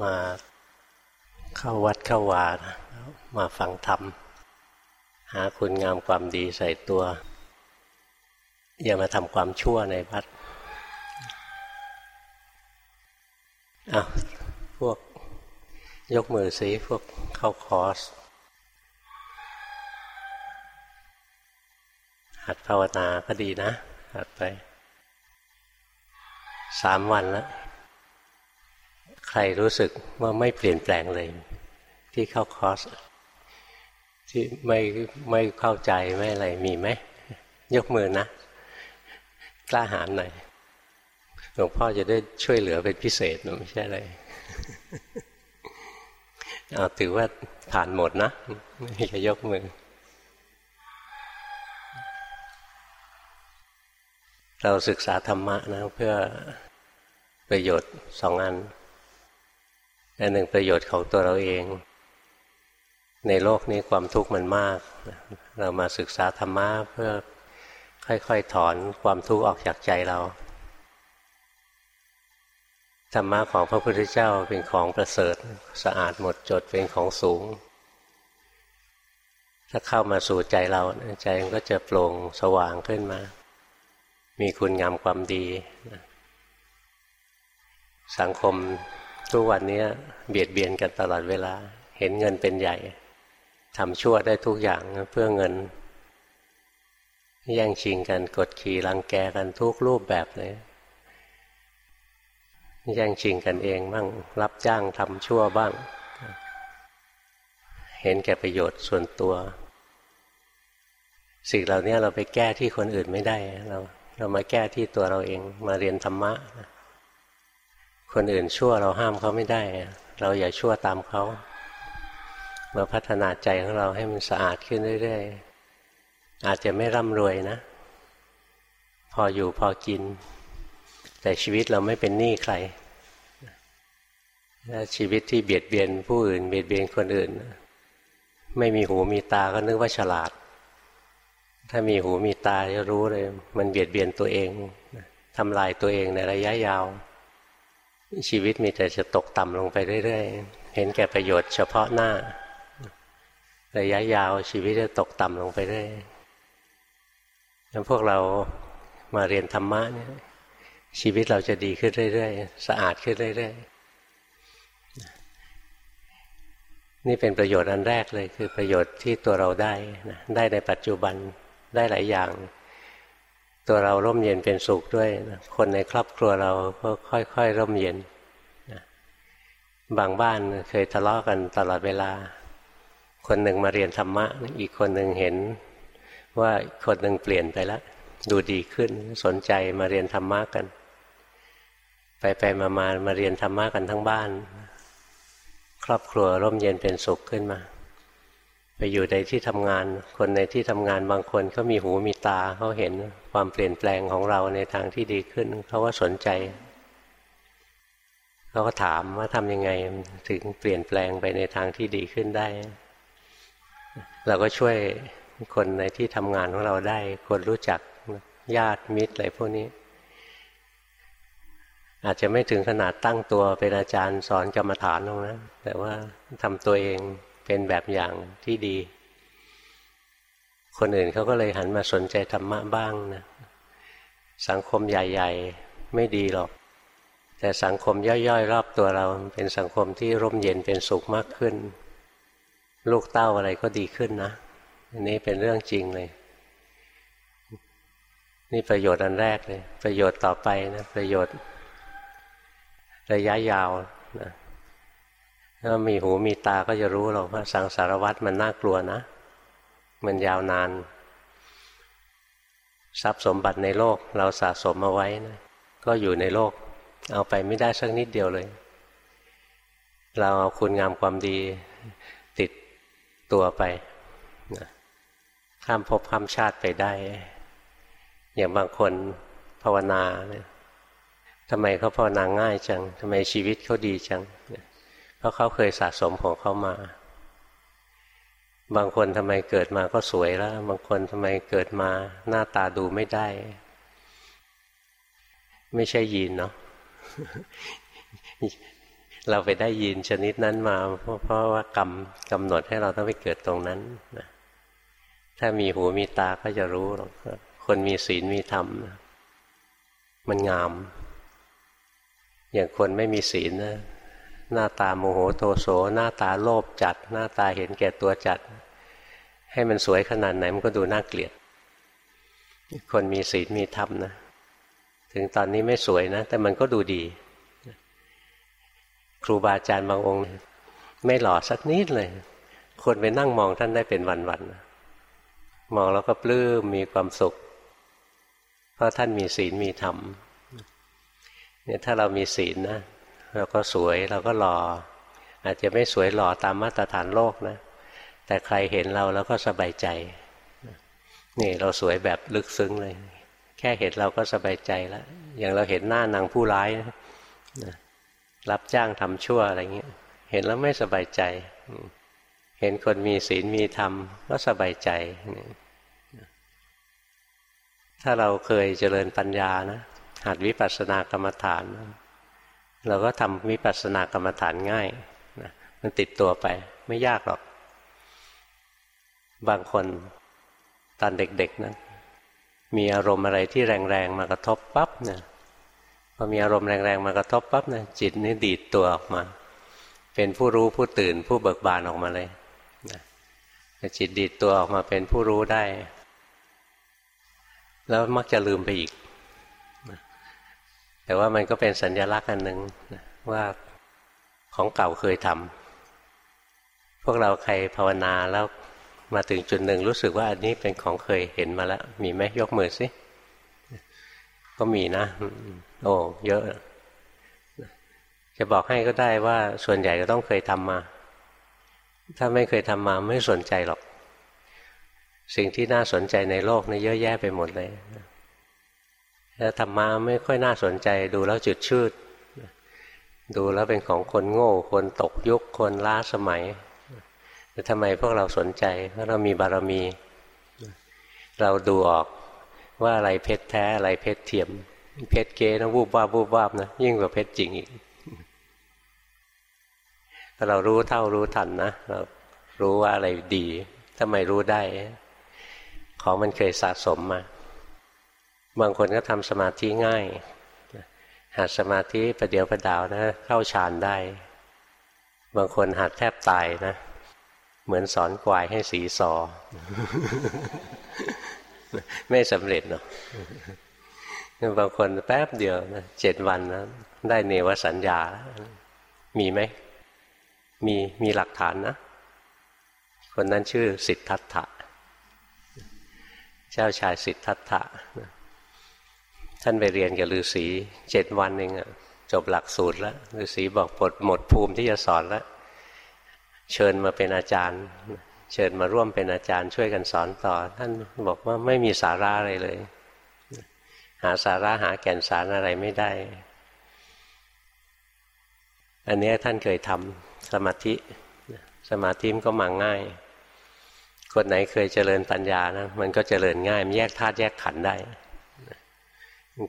มาเข้าวัดเข้าวานะมาฟังธรรม หาคุณงามความดีใส่ตัว อย่ามาทำความชั่วในวัดอาพวกยกมือสิพวกเข้าคอร์สหัดภาวนาก็ดีนะ หัดไปสามวันแล้ว ใครรู้สึกว่าไม่เปลี่ยนแปลงเลย ที่เข้าคอร์สที่ไม่ไม่เข้าใจไม่อะไรมีไหม ยกมือนะ กล้าหาญหน่อยหลวงพ่อจะได้ช่วยเหลือเป็นพิเศษนะไม่ใช่อะไรเอาถือว่าผ่านหมดนะไม่จะยกมือ เราศึกษาธรรมะนะเพื่อประโยชน์สองอัน อันหนึ่งประโยชน์ของตัวเราเอง ในโลกนี้ความทุกข์มันมาก เรามาศึกษาธรรมะเพื่อค่อยๆถอนความทุกข์ออกจากใจเราธรรมะของพระพุทธเจ้าเป็นของประเสริฐสะอาดหมดจดเป็นของสูง ถ้าเข้ามาสู่ใจเราใจมันก็จะโปร่งสว่างขึ้นมา มีคุณงามความดี สังคม ทุกวันนี้เบียดเบียนกันตลอดเวลา เห็นเงินเป็นใหญ่ทำชั่วได้ทุกอย่างเพื่อเงิน แย่งชิงกันกดขี่รังแกกันทุกรูปแบบเลยแย่งชิงกันเองบ้าง รับจ้างทำชั่วบ้าง เห็นแก่ประโยชน์ส่วนตัว สิ่งเหล่านี้เราไปแก้ที่คนอื่นไม่ได้ เราเรามาแก้ที่ตัวเราเองมาเรียนธรรมะ คนอื่นชั่วเราห้ามเขาไม่ได้ เราอย่าชั่วตามเขามาพัฒนาใจของเราให้มันสะอาดขึ้นเรื่อยๆ อาจจะไม่ร่ำรวยนะ พออยู่พอกิน แต่ชีวิตเราไม่เป็นหนี้ใครชีวิตที่เบียดเบียนผู้อื่น เบียดเบียนคนอื่น ไม่มีหูมีตาก็นึกว่าฉลาด ถ้ามีหูมีตาจะรู้เลย มันเบียดเบียนตัวเองทำลายตัวเองในระยะยาว ชีวิตมีแต่จะตกต่ำลงไปเรื่อยๆ เห็นแก่ประโยชน์เฉพาะหน้า ระยะยาวชีวิตจะตกต่ำลงไปเรื่อยแล้วพวกเรามาเรียนธรรมะเนี่ยชีวิตเราจะดีขึ้นเรื่อยๆ สะอาดขึ้นเรื่อยๆ นี่เป็นประโยชน์อันแรกเลยคือประโยชน์ที่ตัวเราได้นะได้ในปัจจุบันได้หลายอย่าง ตัวเราร่มเย็นเป็นสุขด้วยคนในครอบครัวเราก็ค่อยๆร่มเย็นบางบ้านเคยทะเลาะกันตลอดเวลา คนหนึ่งมาเรียนธรรมะ อีกคนหนึ่งเห็นว่าคนหนึ่งเปลี่ยนไปแล้ว ดูดีขึ้นสนใจมาเรียนธรรมะกัน ไปไปมามามาเรียนธรรมะกันทั้งบ้าน ครอบครัวร่มเย็นเป็นสุขขึ้นมา ไปอยู่ในที่ทำงาน คนในที่ทำงานบางคนเขามีหูมีตาเขาเห็นความเปลี่ยนแปลงของเราในทางที่ดีขึ้นเขาก็สนใจเขาก็ถามว่าทำยังไงถึงเปลี่ยนแปลงไปในทางที่ดีขึ้นได้ เราก็ช่วยคนในที่ทำงานของเราได้ คนรู้จักญาติมิตรอะไรพวกนี้ อาจจะไม่ถึงขนาดตั้งตัวเป็นอาจารย์สอนกรรมฐานตรงนั้นแต่ว่าทำตัวเอง เป็นแบบอย่างที่ดี คนอื่นเขาก็เลยหันมาสนใจธรรมะบ้างนะ สังคมใหญ่ ๆ ไม่ดีหรอก แต่สังคมย่อยๆ รอบตัวเราเป็นสังคมที่ร่มเย็นเป็นสุขมากขึ้น ลูกเต้าอะไรก็ดีขึ้นนะ อันนี้เป็นเรื่องจริงเลย นี่ประโยชน์อันแรกเลย ประโยชน์ต่อไปนะประโยชน์ระยะยาวนะ ถ้ามีหูมีตาก็จะรู้หรอกว่าสังสารวัตรมันน่ากลัวนะ มันยาวนาน ทรัพย์สมบัติในโลกเราสะสมมาไว้นะก็อยู่ในโลก เอาไปไม่ได้สักนิดเดียวเลย เราเอาคุณงามความดีติดตัวไปนะข้ามภพข้ามชาติไปได้ อย่างบางคนภาวนาเนี่ยทำไมเขาภาวนาง่ายจังทำไมชีวิตเขาดีจังเนี่ย เพราะเขาเคยสะสมของเขามา บางคนทำไมเกิดมาก็สวยแล้ว บางคนทำไมเกิดมาหน้าตาดูไม่ได้ ไม่ใช่ยีนเนาะเราไปได้ยินชนิดนั้นมาเพราะเพราะว่ากรรมกำหนดให้เราต้องไปเกิดตรงนั้นนะถ้ามีหูมีตาก็จะรู้หรอกคนมีศีลมีธรรม มันงาม อย่างคนไม่มีศีลนะ หน้าตาโมโหโทโสหน้าตาโลภจัด หน้าตาเห็นแก่ตัวจัด ให้มันสวยขนาดไหนมันก็ดูน่าเกลียด คนมีศีลมีธรรมนะ ถึงตอนนี้ไม่สวยนะ แต่มันก็ดูดี ครูบาอาจารย์บางองค์ ไม่หล่อสักนิดเลย คนไปนั่งมองท่านได้เป็นวันๆมองแล้วก็ปลื้มมีความสุข เพราะท่านมีศีลมีธรรมเนี่ยถ้าเรามีศีลนะ เราก็สวยเราก็หล่ออาจจะไม่สวยหล่อตามมาตรฐานโลกนะ แต่ใครเห็นเราแล้วก็สบายใจ นี่เราสวยแบบลึกซึ้งเลย แค่เห็นเราก็สบายใจแล้วอย่างเราเห็นหน้านางผู้ร้ายนะรับจ้างทำชั่วอะไรเงี้ย เห็นแล้วไม่สบายใจ เห็นคนมีศีลมีธรรมก็สบายใจ ถ้าเราเคยเจริญปัญญานะหัดวิปัสสนากรรมฐาน เราก็ทำวิปัสสนากรรมฐานง่ายนะมันติดตัวไปไม่ยากหรอก บางคนตอนเด็กๆนะมีอารมณ์อะไรที่แรงๆ มากระทบปั๊บเนี่ยพอมีอารมณ์แรงๆ มากระทบปั๊บเนี่ยจิตนี่ดีดตัวออกมา เป็นผู้รู้ผู้ตื่นผู้เบิกบานออกมาเลยนะจิตดีดตัวออกมาเป็นผู้รู้ได้ แล้วมักจะลืมไปอีก แต่ว่ามันก็เป็นสัญญลักษณ์อันหนึ่งว่าของเก่าเคยทำพวกเราใครภาวนาแล้วมาถึงจุดหนึ่งรู้สึกว่าอันนี้เป็นของเคยเห็นมาแล้ว มีไหมยกมือสิก็มีนะ โอ้เยอะ จะบอกให้ก็ได้ว่าส่วนใหญ่ก็ต้องเคยทำมา ถ้าไม่เคยทำมาไม่สนใจหรอก สิ่งที่น่าสนใจในโลกนี่เยอะแยะไปหมดเลย แต่ธรรมะไม่ค่อยน่าสนใจ ดูแล้วจุดชืด ดูแล้วเป็นของคนโง่ คนตกยุค คนล้าสมัยแต่ทำไมพวกเราสนใจ เพราะเรามีบารมี เราดูออกว่าอะไรเพชรแท้อะไรเพชรเทียม เพชรเก๊นะวูบวาบวูบวาบนะยิ่งกว่าเพชรจริงอีกเรารู้เท่ารู้ทันนะเรารู้ว่าอะไรดีทำไมรู้ได้ ของมันเคยสะสมมา บางคนก็ทำสมาธิง่ายหัดสมาธิประเดียวประดาวนะ เข้าฌานได้ บางคนหัดแทบตายนะ เหมือนสอนควายให้สีสอ ไม่สำเร็จเนาะบางคนแป๊บเดียวนะเจ็ดวันนะได้เนวสัญญา มีไหม มีมีหลักฐานนะ คนนั้นชื่อสิทธัตถะ เจ้าชายสิทธัตถะ ท่านไปเรียนกับฤาษีเจ็ดวันเองอะจบหลักสูตรแล้วฤาษีบอกปลดหมดภูมิที่จะสอนแล้ว เชิญมาเป็นอาจารย์ เชิญมาร่วมเป็นอาจารย์ช่วยกันสอนต่อ ท่านบอกว่าไม่มีสาระอะไรเลย หาสาระหาแก่นสารอะไรไม่ได้ อันนี้ท่านเคยทำสมาธิ สมาธิมันก็มาง่าย คนไหนเคยเจริญปัญญานะมันก็เจริญง่ายมันแยกธาตุแยกขันธ์ได้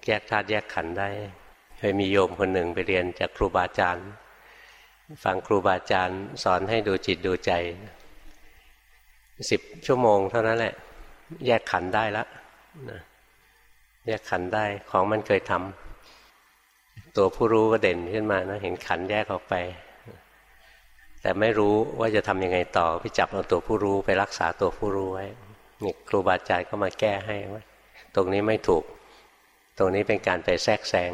แยกธาตุแยกขันได้ เคยมีโยมคนหนึ่งไปเรียนจากครูบาอาจารย์ฟังครูบาอาจารย์สอนให้ดูจิตดูใจสิบชั่วโมงเท่านั้นแหละ แยกขันได้แล้วนะแยกขันได้ของมันเคยทำตัวผู้รู้ก็เด่นขึ้นมานะเห็นขันแยกออกไป แต่ไม่รู้ว่าจะทำยังไงต่อไปจับเอาตัวผู้รู้ไปรักษาตัวผู้รู้ไว้นี่ครูบาอาจารย์ก็มาแก้ให้ว่าตรงนี้ไม่ถูก ตรงนี้เป็นการไปแทรกแซง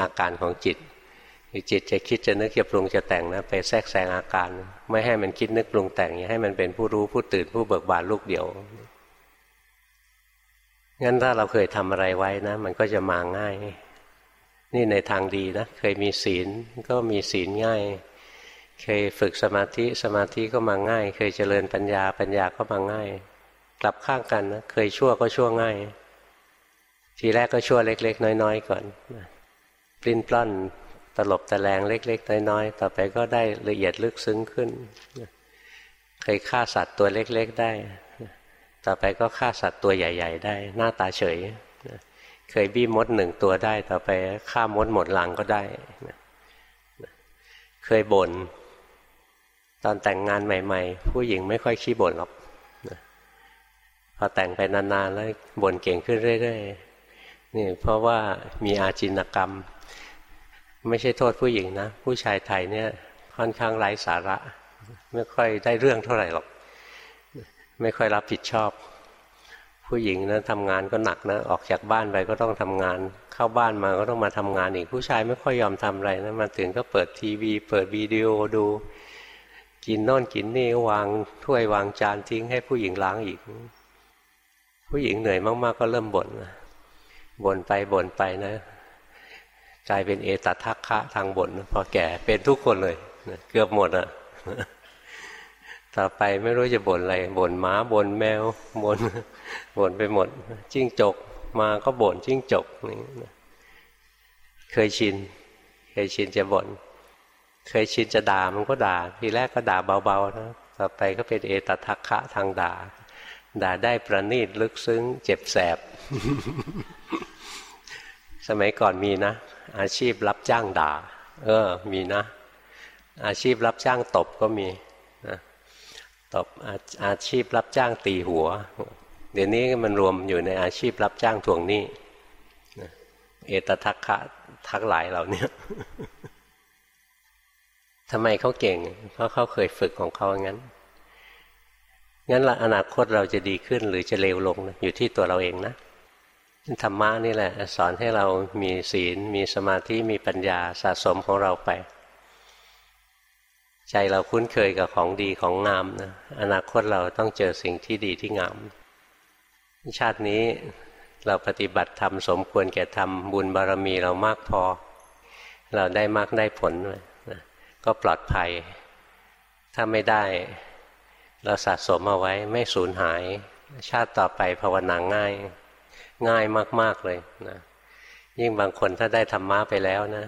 อาการของจิตจิตจะคิดจะนึกจะปรุงจะแต่งนะไปแทรกแซงอาการ ไม่ให้มันคิดนึกปรุงแต่งอย่าให้มันเป็นผู้รู้ผู้ตื่นผู้เบิกบานลูกเดียวงั้นถ้าเราเคยทำอะไรไว้นะ มันก็จะมาง่าย นี่ในทางดีนะเคยมีศีลก็มีศีลง่าย เคยฝึกสมาธิสมาธิก็มาง่าย เคยเจริญปัญญาปัญญาก็มาง่าย กลับข้างกันนะเคยชั่วก็ชั่วง่าย ทีแรกก็ชั่วเล็ก ๆ น้อยๆก่อนปลิ้นปล้อนตลบตะแลงเล็ก ๆ น้อยๆต่อไปก็ได้ละเอียดลึกซึ้งขึ้นเคยฆ่าสัตว์ตัวเล็ก ๆ ได้ ต่อไปก็ฆ่าสัตว์ตัวใหญ่ ๆ ได้ หน้าตาเฉยเคยบี้มดหนึ่งตัวได้ ต่อไปฆ่ามดหมดลังก็ได้เคยบน่นตอนแต่งงานใหม่ ๆ ผู้หญิงไม่ค่อยขี้บ่นหรอกพอแต่งไปนานๆแล้วบ่นเก่งขึ้นเรื่อยๆ นี่เพราะว่ามีอาจินกรรม ไม่ใช่โทษผู้หญิงนะ ผู้ชายไทยเนี่ยค่อนข้างไร้สาระ ไม่ค่อยได้เรื่องเท่าไหร่หรอก ไม่ค่อยรับผิดชอบ ผู้หญิงนะทำงานก็หนักนะ ออกจากบ้านไปก็ต้องทำงาน เข้าบ้านมาก็ต้องมาทำงานอีกผู้ชายไม่ค่อยยอมทำอะไรนะมาถึงก็เปิดทีวี เปิดวิดีโอดู กินน่นกินนี่วางถ้วยวางจานทิ้งให้ผู้หญิงล้างอีก ผู้หญิงเหนื่อยมากๆก็เริ่มบ่นนะ บ่นไปบ่นไปนะกลายเป็นเอตทัคคะทางบ่นพอแก่เป็นทุกคนเลยเกือบหมดอะต่อไปไม่รู้จะบ่นอะไรบ่นหมาบ่นแมวบ่นบ่นไปหมด จิ้งจกมาก็บ่นจิ้งจกนี่เคยชิน เคยชินจะบ่นเคยชินจะด่ามันก็ด่า ทีแรกก็ด่าเบาๆนะต่อไปก็เป็นเอตทัคคะทางด่า ด่าได้ประณีตลึกซึ้ง เจ็บแสบ สมัยก่อนมีนะ อาชีพรับจ้างด่า เออ มีนะ อาชีพรับจ้างตบก็มีนะตบอาอาชีพรับจ้างตีหัว เดี๋ยวนี้มันรวมอยู่ในอาชีพรับจ้างทวงหนี้เอตทัคคะทักหลายเหล่านี้ทำไมเขาเก่ง เพราะเขาเคยฝึกของเขางั้น งั้นละอนาคตเราจะดีขึ้นหรือจะเลวลงนะอยู่ที่ตัวเราเองนะธรรมะนี่แหละ สอนให้เรามีศีล มีสมาธิมีปัญญาสะสมของเราไป ใจเราคุ้นเคยกับของดีของงามนะอนาคตเราต้องเจอสิ่งที่ดีที่งาม ชาตินี้เราปฏิบัติธรรมสมควรแก่ทำบุญบารมีเรามากพอ เราได้มากได้ผลเลยก็ปลอดภัย ถ้าไม่ได้ เราสะสมเอาไว้ไม่สูญหาย ชาติต่อไปภาวนาง่าย ง่ายมาก ๆเลยนะยิ่งบางคนถ้าได้ธรรมะไปแล้วนะ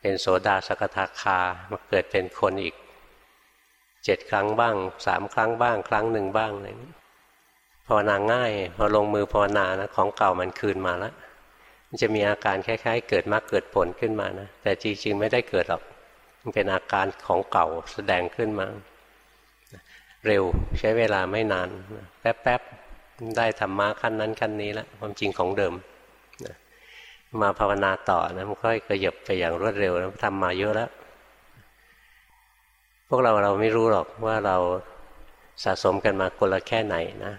เป็นโสดาสกทาคามาเกิดเป็นคนอีกเจ็ดครั้งบ้างสามครั้งบ้าง ครั้งหนึ่งบ้างอะไรนี้ภาวนาง่าย พอลงมือภาวนานะของเก่ามันคืนมาแล้วมันจะมีอาการคล้ายๆ เกิดมากเกิดผลขึ้นมานะแต่จริงๆไม่ได้เกิดหรอกมันเป็นอาการของเก่าแสดงขึ้นมา เร็วใช้เวลาไม่นาน แป๊บๆ ได้ธรรมะขั้นนั้นขั้นนี้แล้วความจริงของเดิมมาภาวนาต่อนะมันค่อยกระยบไปอย่างรวดเร็วนะทำมาเยอะแล้ว พวกเราเราไม่รู้หรอกว่าเราสะสมกันมาคนละแค่ไหนนะ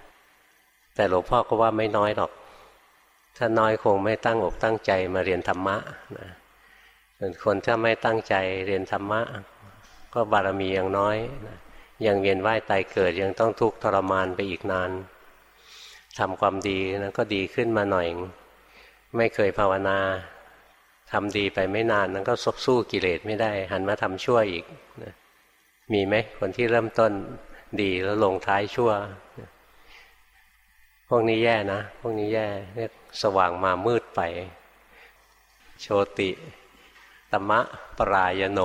แต่หลวงพ่อก็ว่าไม่น้อยหรอก ถ้าน้อยคงไม่ตั้งอกตั้งใจมาเรียนธรรมะนะส่วนคนถ้าไม่ตั้งใจเรียนธรรมะ ก็บารมียังน้อย ยังเวียนว่ายตายเกิดยังต้องทุกข์ทรมานไปอีกนานทำความดีนะก็ดีขึ้นมาหน่อย ไม่เคยภาวนาทำดีไปไม่นานนั้นก็ซบสู้กิเลสไม่ได้ หันมาทำชั่วอีกนะมีไหมคนที่เริ่มต้นดีแล้วลงท้ายชั่ว พวกนี้แย่นะ พวกนี้แย่เรียกสว่างมามืดไป โชติตมะปรายโน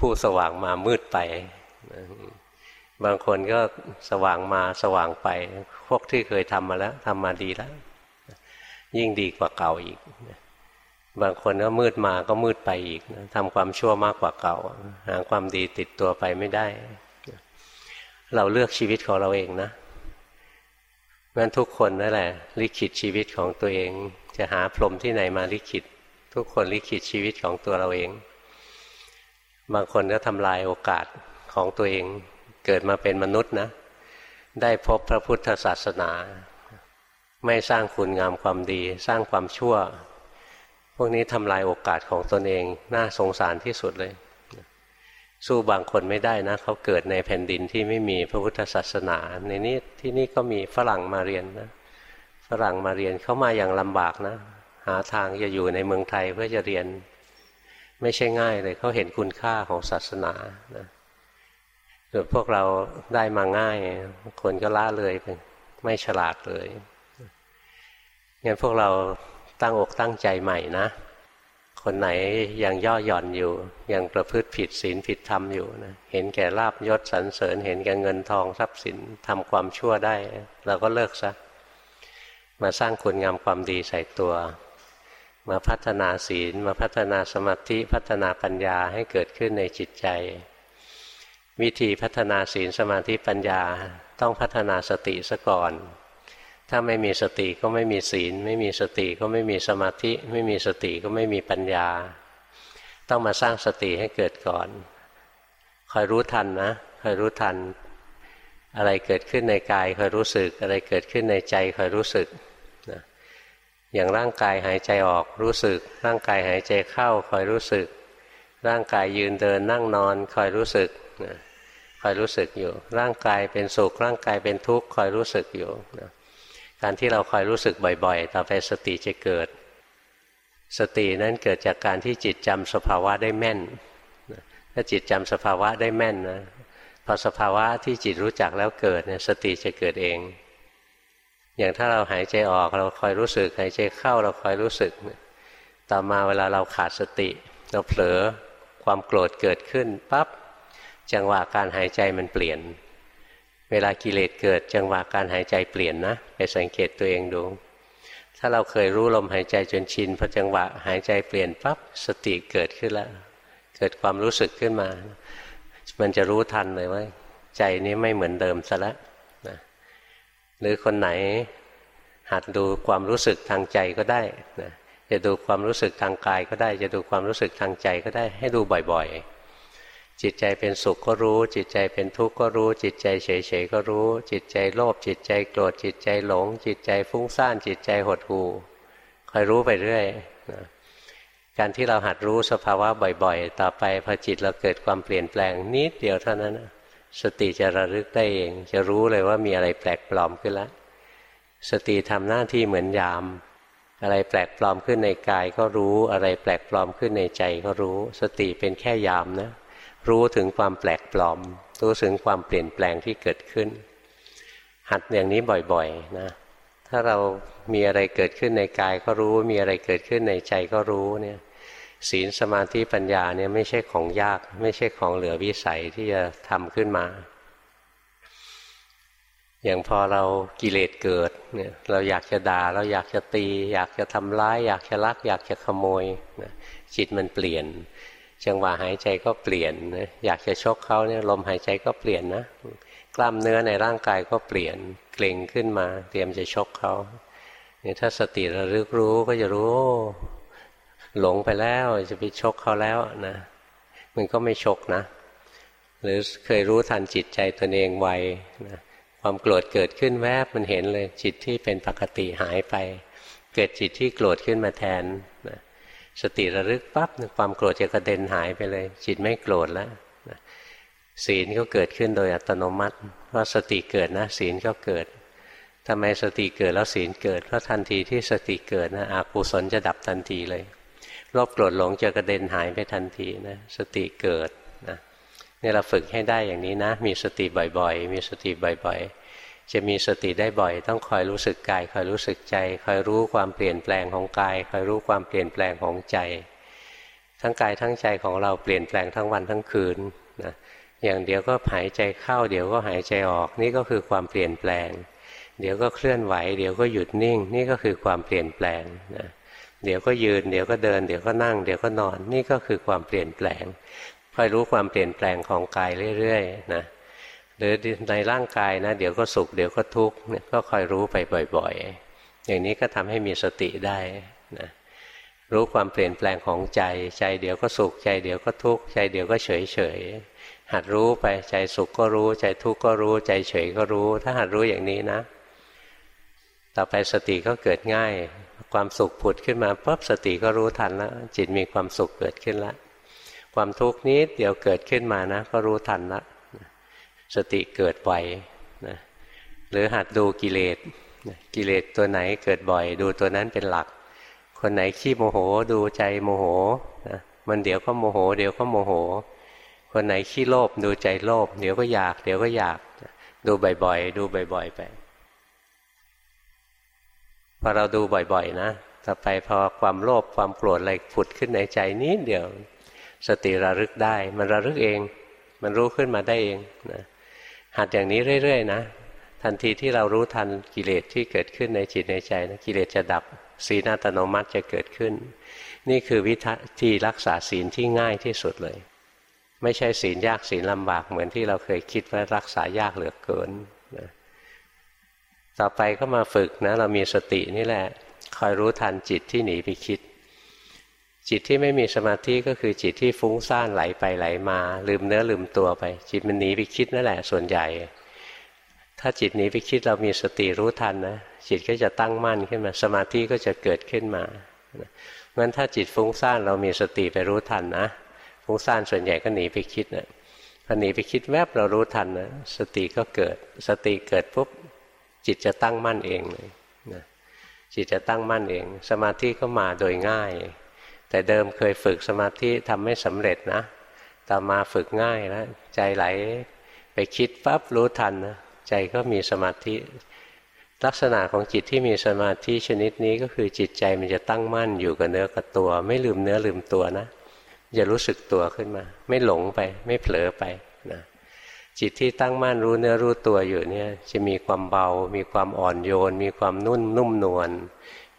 ผู้สว่างมามืดไป บางคนก็สว่างมาสว่างไป พวกที่เคยทำมาแล้วทำมาดีแล้ว ยิ่งดีกว่าเก่าอีก บางคนก็มืดมาก็มืดไปอีกทำความชั่วมากกว่าเก่า หาความดีติดตัวไปไม่ได้ เราเลือกชีวิตของเราเองนะงั้นทุกคนนั่นแหละ ลิขิตชีวิตของตัวเอง จะหาพรมที่ไหนมาลิขิต ทุกคนลิขิตชีวิตของตัวเราเอง บางคนก็ทำลายโอกาสของตัวเองเกิดมาเป็นมนุษย์นะ ได้พบพระพุทธศาสนา ไม่สร้างคุณงามความดี สร้างความชั่ว พวกนี้ทำลายโอกาสของตนเอง น่าสงสารที่สุดเลย สู้บางคนไม่ได้นะ เขาเกิดในแผ่นดินที่ไม่มีพระพุทธศาสนา ในนี้ที่นี่ก็มีฝรั่งมาเรียนนะ ฝรั่งมาเรียนเขามาอย่างลำบากนะ หาทางจะอยู่ในเมืองไทยเพื่อจะเรียน ไม่ใช่ง่ายเลยเขาเห็นคุณค่าของศาสนานะส่วนพวกเราได้มาง่าย คนก็ล่าเลยไปไม่ฉลาดเลยงั้นพวกเราตั้งอกตั้งใจใหม่นะ คนไหนยังย่อหย่อนอยู่ ยังประพฤติผิดศีลผิดธรรมอยู่นะเห็นแก่ลาบยศสรรเสริญ เห็นแก่เงินทองทรัพย์สินทำความชั่วได้ เราก็เลิกซะมาสร้างคุณงามความดีใส่ตัว มาพัฒนาศีล มาพัฒนาสมาธิพัฒนาปัญญาให้เกิดขึ้นในจิตใจ วิธีพัฒนาศีลสมาธิปัญญาต้องพัฒนาสติซะก่อน ถ้าไม่มีสติก็ไม่มีศีล ไม่มีสติก็ไม่มีสมาธิ ไม่มีสติก็ไม่มีปัญญา ต้องมาสร้างสติให้เกิดก่อน คอยรู้ทันนะคอยรู้ทัน อะไรเกิดขึ้นในกายคอยรู้สึก อะไรเกิดขึ้นในใจคอยรู้สึก อย่างร่างกายหายใจออกรู้สึก ร่างกายหายใจเข้าคอยรู้สึก ร่างกายยืนเดินนั่งนอนคอยรู้สึกนะคอยรู้สึกอยู่ ร่างกายเป็นสุขร่างกายเป็นทุกข์คอยรู้สึกอยู่นะการที่เราคอยรู้สึกบ่อยๆ ต่อไปสติจะเกิด สตินั้นเกิดจากการที่จิตจำสภาวะได้แม่น ถ้าจิตจำสภาวะได้แม่นนะพอสภาวะที่จิตรู้จักแล้วเกิดเนี่ยสติจะเกิดเอง อย่างถ้าเราหายใจออกเราคอยรู้สึก หายใจเข้าเราคอยรู้สึก ต่อมาเวลาเราขาดสติ เราเผลอความโกรธเกิดขึ้นปับ๊บจังหวะการหายใจมันเปลี่ยน เวลากิเลสเกิดจังหวะการหายใจเปลี่ยนนะ ไปสังเกตตัวเองดู ถ้าเราเคยรู้ลมหายใจจนชินพอจังหวะหายใจเปลี่ยนปับ๊บสติเกิดขึ้นแล้ว เกิดความรู้สึกขึ้นมา มันจะรู้ทันเลยว่า ใจนี้ไม่เหมือนเดิมซะแล้ว หรือคนไหนหัดดูความรู้สึกทางใจก็ได้นะจะดูความรู้สึกทางกายก็ได้ จะดูความรู้สึกทางใจก็ได้ให้ดูบ่อยๆ จิตใจเป็นสุขก็รู้ จิตใจเป็นทุกข์ก็รู้ จิตใจเฉยๆก็รู้ จิตใจโลภจิตใจโกรธจิตใจหลง จิตใจฟุ้งซ่านจิตใจหดหู่คอยรู้ไปเรื่อยนะการที่เราหัดรู้สภาวะบ่อย ๆ ต่อไปพอจิตเราเกิดความเปลี่ยนแปลงนิดเดียวเท่านั้น สติจะระลึกได้เอง จะรู้เลยว่ามีอะไรแปลกปลอมขึ้นแล้วสติทำหน้าที่เหมือนยาม อะไรแปลกปลอมขึ้นในกายก็รู้อะไรแปลกปลอมขึ้นในใจก็รู้ สติเป็นแค่ยามนะ รู้ถึงความแปลกปลอม รู้ถึงความเปลี่ยนแปลงที่เกิดขึ้น หัดอย่างนี้บ่อยๆนะ ถ้าเรามีอะไรเกิดขึ้นในกายก็รู้ มีอะไรเกิดขึ้นในใจก็รู้เนี่ย ศีลสมาธิปัญญาเนี่ยไม่ใช่ของยาก ไม่ใช่ของเหลือวิสัยที่จะทำขึ้นมา อย่างพอเรากิเลสเกิดเนี่ยเราอยากจะด่าเราอยากจะตี อยากจะทำร้าย อยากจะลัก อยากจะขโมยจิตมันเปลี่ยน จังหวะหายใจก็เปลี่ยนนะอยากจะชกเขาเนี่ยลมหายใจก็เปลี่ยนนะกล้ามเนื้อในร่างกายก็เปลี่ยนเกร็งขึ้นมา เตรียมจะชกเขาเนี่ยถ้าสติระลึกรู้ก็จะรู้ หลงไปแล้วจะไปชกเขาแล้วนะมันก็ไม่ชกนะ หรือเคยรู้ทันจิตใจตนเองไวนะความโกรธเกิดขึ้นแวบมันเห็นเลยจิตที่เป็นปกติหายไป เกิดจิตที่โกรธขึ้นมาแทนนะสติระลึกปั๊บความโกรธจะกระเด็นหายไปเลย จิตไม่โกรธแล้วศีลก็เกิดขึ้นโดยอัตโนมัติ เพราะสติเกิดนะ ศีลก็เกิดทำไมสติเกิดแล้วศีลเกิดเพราะทันทีที่สติเกิดนะอากุศลจะดับทันทีเลย โลภโกรธหลงจะกระเด็นหายไปทันทีนะสติเกิดนะนี่เราฝึกให้ได้อย่างนี้นะ มีสติบ่อยๆ มีสติบ่อยๆ จะมีสติได้บ่อย ต้องคอยรู้สึกกายคอยรู้สึกใจ คอยรู้ความเปลี่ยนแปลงของกาย คอยรู้ความเปลี่ยนแปลงของใจ ทั้งกายทั้งใจของเราเปลี่ยนแปลงทั้งวันทั้งคืนนะอย่างเดี๋ยวก็หายใจเข้า เดี๋ยวก็หายใจออก นี่ก็คือความเปลี่ยนแปลง เดี๋ยวก็เคลื่อนไหว เดี๋ยวก็หยุดนิ่ง นี่ก็คือความเปลี่ยนแปลงนะ เดี๋ยวก็ยืน เดี๋ยวก็เดิน เดี๋ยวก็นั่ง เดี๋ยวก็นอน นี่ก็คือความเปลี่ยนแปลงคอยรู้ความเปลี่ยนแปลงของกายเรื่อยๆนะหรือในร่างกายนะ เดี๋ยวก็สุข เดี๋ยวก็ทุกข์ก็คอยรู้ไปบ่อยๆ อย่างนี้ก็ทำให้มีสติได้นะรู้ความเปลี่ยนแปลงของใจ ใจเดี๋ยวก็สุข ใจเดี๋ยวก็ทุกข์ ใจเดี๋ยวก็เฉยเฉยหัดรู้ไป ใจสุขก็รู้ ใจทุกข์ก็รู้ ใจเฉยก็รู้ ถ้าหัดรู้อย่างนี้นะ ต่อไปสติก็เกิดง่าย ความสุขผุดขึ้นมาปุ๊บสติก็รู้ทันแล้วจิตมีความสุขเกิดขึ้นแล้วความทุกข์นี้เดี๋ยวเกิดขึ้นมานะ ก็รู้ทันล้วสติเกิดไวนะหรือหัดดูกิเลสกิเลสตัวไหนเกิดบ่อย ดูตัวนั้นเป็นหลัก คนไหนขี้โมโหดูใจโมโหนะมันเดี๋ยวก็โมโห เดี๋ยวก็โมโห คนไหนขี้โลภดูใจโลภเดี๋ยวก็อยาก เดี๋ยวก็อยาก ดูบ่อยๆ ดูบ่อย ๆ ไป พอเราดูบ่อยๆนะต่อไปพอความโลภความโกรธอะไรผุดขึ้นในใจนิดเดียว สติระลึกได้ มันระลึกเอง มันรู้ขึ้นมาได้เองนะหัดอย่างนี้เรื่อยๆนะทันทีที่เรารู้ทันกิเลสที่เกิดขึ้นในจิตในใจนะกิเลสจะดับศีลอัตโนมัติจะเกิดขึ้น นี่คือวิธีรักษาศีลที่ง่ายที่สุดเลย ไม่ใช่ศีลยากศีลลำบากเหมือนที่เราเคยคิดว่ารักษายากเหลือเกิน ต่อไปก็มาฝึกนะเรามีสตินี่แหละ คอยรู้ทันจิตที่หนีไปคิด จิตที่ไม่มีสมาธิก็คือจิตที่ฟุ้งซ่านไหลไปไหลมา ลืมเนื้อลืมตัวไป จิตมันหนีไปคิดนั่นแหละส่วนใหญ่ ถ้าจิตหนีไปคิดเรามีสติรู้ทันนะจิตก็จะตั้งมั่นขึ้นมา สมาธิก็จะเกิดขึ้นมาเพราะฉะนั้นถ้าจิตฟุ้งซ่านเรามีสติไปรู้ทันนะฟุ้งซ่านส่วนใหญ่ก็หนีไปคิดนะพอหนีไปคิดแวบเรารู้ทันนะสติก็เกิด สติเกิดปุ๊บ จิตจะตั้งมั่นเองเลยนะจิตจะตั้งมั่นเอง สมาธิก็มาโดยง่าย แต่เดิมเคยฝึกสมาธิทำไม่สำเร็จนะต่อมาฝึกง่ายแล้วใจไหลไปคิดปั๊บรู้ทันนะใจก็มีสมาธิ ลักษณะของจิตที่มีสมาธิชนิดนี้ก็คือจิตใจมันจะตั้งมั่นอยู่กับเนื้อกับตัว ไม่ลืมเนื้อลืมตัวนะจะรู้สึกตัวขึ้นมา ไม่หลงไปไม่เผลอไปนะ จิตที่ตั้งมั่นรู้เนื้อรู้ตัวอยู่เนี่ยจะมีความเบา มีความอ่อนโยน มีความนุ่นนุ่มนวล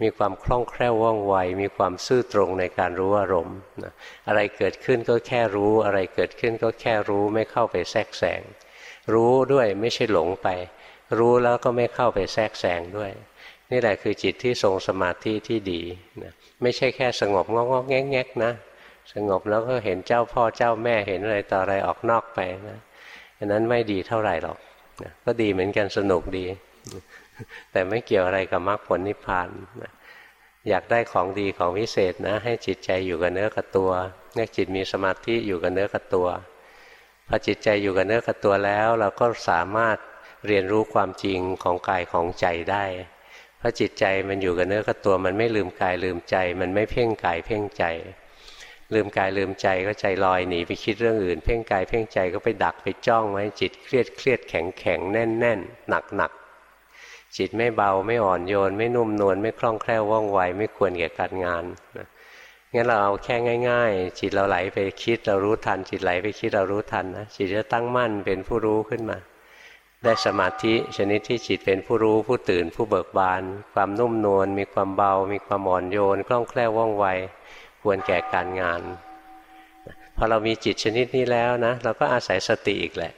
มีความคล่องแคล่วว่องไว มีความซื่อตรงในการรู้อารมณ์นะอะไรเกิดขึ้นก็แค่รู้ อะไรเกิดขึ้นก็แค่รู้ไม่เข้าไปแทรกแซงรู้ด้วยไม่ใช่หลงไป รู้แล้วก็ไม่เข้าไปแทรกแซงด้วย นี่แหละคือจิตที่ทรงสมาธิที่ดีนะไม่ใช่แค่สงบงอกงอกแงกแงกนะ สงบแล้วก็เห็นเจ้าพ่อเจ้าแม่เห็นอะไรต่ออะไรออกนอกไปนะ อันนั้นไม่ดีเท่าไหร่หรอกก็ดีเหมือนกันสนุกดี แต่ไม่เกี่ยวอะไรกับมรรคผลนิพพานนะอยากได้ของดีของวิเศษนะ ให้จิตใจอยู่กับเนื้อกับตัวเนี่ยจิตมีสมาธิอยู่กับเนื้อกับตัวพอจิตใจอยู่กับเนื้อกับตัวแล้ว เราก็สามารถเรียนรู้ความจริงของกายของใจได้เพราะจิตใจมันอยู่กับเนื้อกับตัว มันไม่ลืมกายลืมใจ มันไม่เพ่งกายเพ่งใจ ลืมกายลืมใจก็ใจลอยหนีไปคิดเรื่องอื่น เพ่งกายเพ่งใจก็ไปดักไปจ้องไว้จิตเครียดเครียดแข็งแข็งแน่นแน่นหนักหนักจิตไม่เบาไม่อ่อนโยน ไม่นุ่มนวลไม่คล่องแคล่วว่องไวไม่ควรแก่การงานนะงั้นเราเอาแค่ง่าย ๆ จิตเราไหลไปคิดเรารู้ทัน จิตไหลไปคิดเรารู้ทันนะจิตจะตั้งมั่นเป็นผู้รู้ขึ้นมา ได้สมาธิชนิดที่จิตเป็นผู้รู้ผู้ตื่นผู้เบิกบาน ความนุ่มนวลมีความเบา มีความอ่อนโยนคล่องแคล่วว่องไว ควรแก่การงาน พอเรามีจิตชนิดนี้แล้วนะ เราก็อาศัยสติอีกแหละ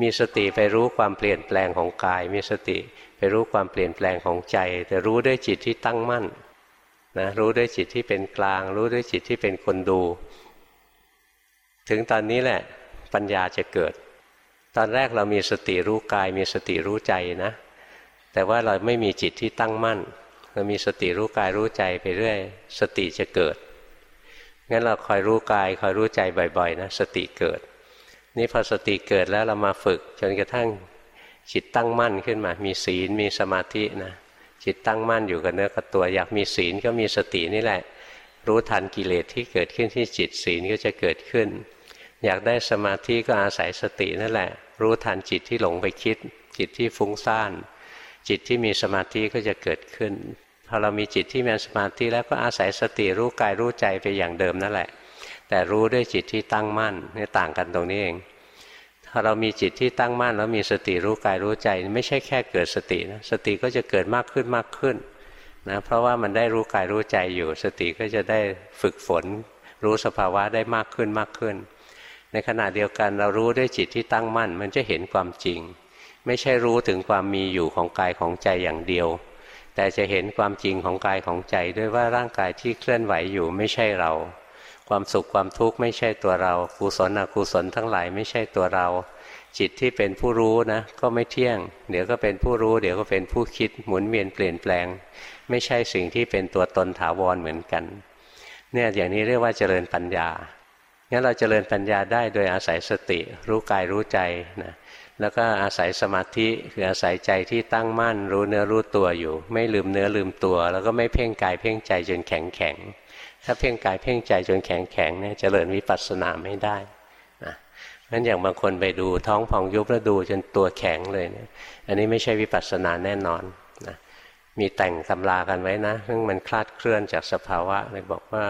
มีสติไปรู้ความเปลี่ยนแปลงของกาย มีสติไปรู้ความเปลี่ยนแปลงของใจ แต่รู้ด้วยจิตที่ตั้งมั่นนะรู้ด้วยจิตที่เป็นกลาง รู้ด้วยจิตที่เป็นคนดู ถึงตอนนี้แหละปัญญาจะเกิด ตอนแรกเรามีสติรู้กาย มีสติรู้ใจนะ แต่ว่าเราไม่มีจิตที่ตั้งมั่น เรามีสติรู้กายรู้ใจไปเรื่อย สติจะเกิด งั้นเราคอยรู้กายคอยรู้ใจบ่อยๆนะสติเกิด นี่พอสติเกิดแล้วเรามาฝึก จนกระทั่งจิตตั้งมั่นขึ้นมา มีศีลมีสมาธินะ จิตตั้งมั่นอยู่กับเนื้อกับตัว อยากมีศีลก็มีสตินี่แหละ รู้ทันกิเลสที่เกิดขึ้นที่จิตศีลก็จะเกิดขึ้น อยากได้สมาธิก็อาศัยสตินั่นแหละ รู้ทันจิตที่หลงไปคิด จิตที่ฟุ้งซ่าน จิตที่มีสมาธิก็จะเกิดขึ้นพอเรามีจิตที่มีสมาธิแล้วก็อาศัยสติรู้กายรู้ใจไปอย่างเดิมนั่นแหละ แต่รู้ด้วยจิตที่ตั้งมั่นนี่ต่างกันตรงนี้เองถ้าเรามีจิตที่ตั้งมั่นแล้วมีสติรู้กายรู้ใจ ไม่ใช่แค่เกิดสตินะสติก็จะเกิดมากขึ้นมากขึ้นนะเพราะว่ามันได้รู้กายรู้ใจอยู่ สติก็จะได้ฝึกฝน รู้สภาวะได้มากขึ้นมากขึ้น ในขณะเดียวกันเรารู้ด้วยจิตที่ตั้งมั่น มันจะเห็นความจริง ไม่ใช่รู้ถึงความมีอยู่ของกายของใจอย่างเดียว แต่จะเห็นความจริงของกายของใจด้วยว่าร่างกายที่เคลื่อนไหวอยู่ไม่ใช่เรา ความสุขความทุกข์ไม่ใช่ตัวเรากุศลอกุศลทั้งหลายไม่ใช่ตัวเรา จิตที่เป็นผู้รู้นะ ก็ไม่เที่ยง เดี๋ยวก็เป็นผู้รู้ เดี๋ยวก็เป็นผู้คิดหมุนเวียนเปลี่ยนแปลง ไม่ใช่สิ่งที่เป็นตัวตนถาวรเหมือนกันเนี่ยอย่างนี้เรียกว่าเจริญปัญญางั้นเราเจริญปัญญาได้โดยอาศัยสติ รู้กายรู้ใจนะ แล้วก็อาศัยสมาธิคืออาศัยใจที่ตั้งมั่น รู้เนื้อรู้ตัวอยู่ ไม่ลืมเนื้อลืมตัว แล้วก็ไม่เพ่งกายเพ่งใจจนแข็งแข็งถ้าเพ่งกายเพ่งใจจนแข็งแข็งเนี่ยจเจริญวิปัสสนาไม่ได้นะงั้นอย่างบางคนไปดูท้องพองยุบแล้วดูจนตัวแข็งเลยเนี่ยอันนี้ไม่ใช่วิปัสสนาแน่นอนนะมีแต่งตำรากันไว้นะซึ่งมันคลาดเคลื่อนจากสภาวะเลยบอกว่า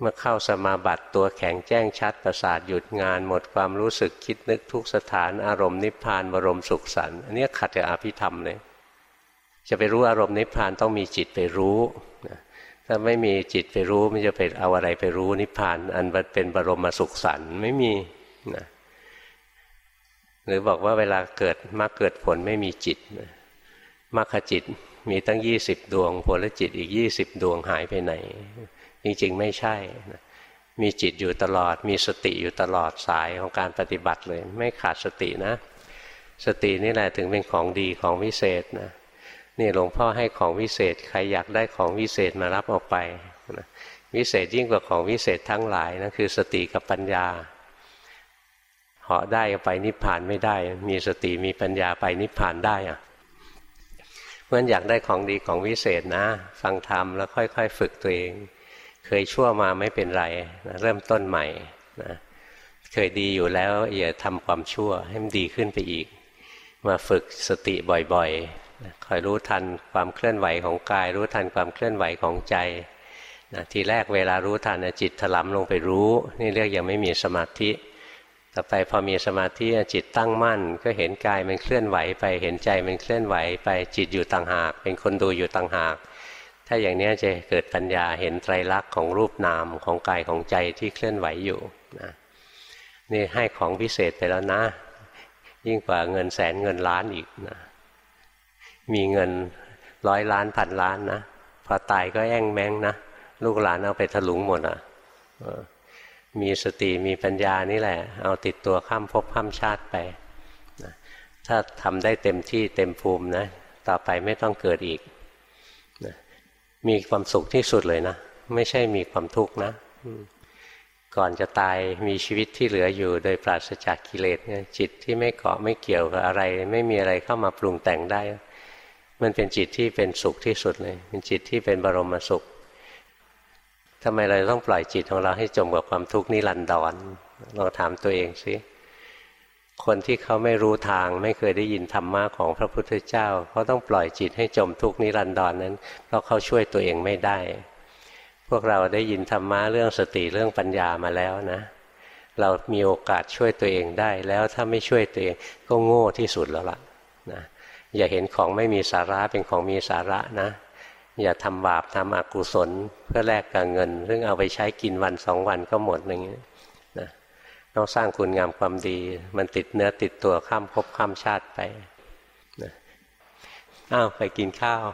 เมื่อเข้าสมาบัติตัวแข็งแจ้งชัดประสาทหยุดงานหมดความรู้สึกคิดนึกทุกสถานอารมณ์นิพพานบรมสุขสันต์อันนี้ขัดกับอภิธรรมเลย จะไปรู้อารมณ์นิพพานต้องมีจิตไปรู้ถ้าไม่มีจิตไปรู้มันจะไปเอาอะไรไปรู้นิพพาน อันเป็นบรมสุขสันต์ไม่มีนะหรือบอกว่าเวลาเกิดมรรคเกิดผลไม่มีจิตมรรคจิตมีตั้งยี่สิบดวงผลจิตอีกยี่สิบดวงหายไปไหน จริงๆไม่ใช่นะมีจิตอยู่ตลอด มีสติอยู่ตลอดสายของการปฏิบัติเลย ไม่ขาดสตินะ สตินี่แหละถึงเป็นของดีของวิเศษนะนี่หลวงพ่อให้ของวิเศษ ใครอยากได้ของวิเศษมารับออกไปนะวิเศษยิ่งกว่าของวิเศษทั้งหลายนะคือสติกับปัญญาเหาะได้ไปนิพพานไม่ได้ มีสติมีปัญญาไปนิพพานได้อะเพราะฉะนั้นอยากได้ของดีของวิเศษนะ ฟังธรรมแล้วค่อย ๆ ฝึกตัวเอง เคยชั่วมาไม่เป็นไรนะเริ่มต้นใหม่นะเคยดีอยู่แล้วอย่าทำความชั่วให้มันดีขึ้นไปอีก มาฝึกสติบ่อยๆคอยรู้ทันความเคลื่อนไหวของกาย รู้ทันความเคลื่อนไหวของใจนะทีแรกเวลารู้ทันจิตถลำลงไปรู้ นี่เรียกยังไม่มีสมาธิ ต่อไปพอมีสมาธิจิตตั้งมั่น ก็เห็นกายมันเคลื่อนไหวไปเห็นใจมันเคลื่อนไหวไปจิตอยู่ต่างหาก เป็นคนดูอยู่ต่างหาก ถ้าอย่างนี้จะเกิดปัญญาเห็นไตรลักษณ์ของรูปนามของกายของใจที่เคลื่อนไหวอยู่นะนี่ให้ของพิเศษไปแล้วนะ ยิ่งกว่าเงินแสนเงินล้านอีกนะมีเงินร้อยล้านพันล้านนะพอตายก็แอ่งแมงนะลูกหลานเอาไปถลุงหมดอะมีสติมีปัญญานี่แหละ เอาติดตัวข้ามภพข้ามชาติไปนะถ้าทำได้เต็มที่เต็มภูมินะ ต่อไปไม่ต้องเกิดอีก มีความสุขที่สุดเลยนะ ไม่ใช่มีความทุกข์นะก่อนจะตายมีชีวิตที่เหลืออยู่โดยปราศจากกิเลสเนี่ยจิตที่ไม่เกาะไม่เกี่ยวกับอะไร ไม่มีอะไรเข้ามาปรุงแต่งได้ มันเป็นจิตที่เป็นสุขที่สุดเลย เป็นจิตที่เป็นบรมสุขทำไมเราต้องปล่อยจิตของเราให้จมกับความทุกข์นิรันดรลองถามตัวเองสิ คนที่เขาไม่รู้ทางไม่เคยได้ยินธรรมะของพระพุทธเจ้าเขาต้องปล่อยจิตให้จมทุกข์นิรันดรนนั้น เพราะเขาช่วยตัวเองไม่ได้ พวกเราได้ยินธรรมะเรื่องสติเรื่องปัญญามาแล้วนะ เรามีโอกาสช่วยตัวเองได้แล้วถ้าไม่ช่วยตัวเองก็โง่ที่สุดแล้วล่ะนะอย่าเห็นของไม่มีสาระเป็นของมีสาระนะ อย่าทำบาปทำอกุศลเพื่อแลกกับเงินซึ่งเอาไปใช้กินวันสองวันก็หมดอย่างนี้นะ ต้องสร้างคุณงามความดี มันติดเนื้อติดตัวข้ามภพข้ามชาติไปนะอ้าวไปกินข้าว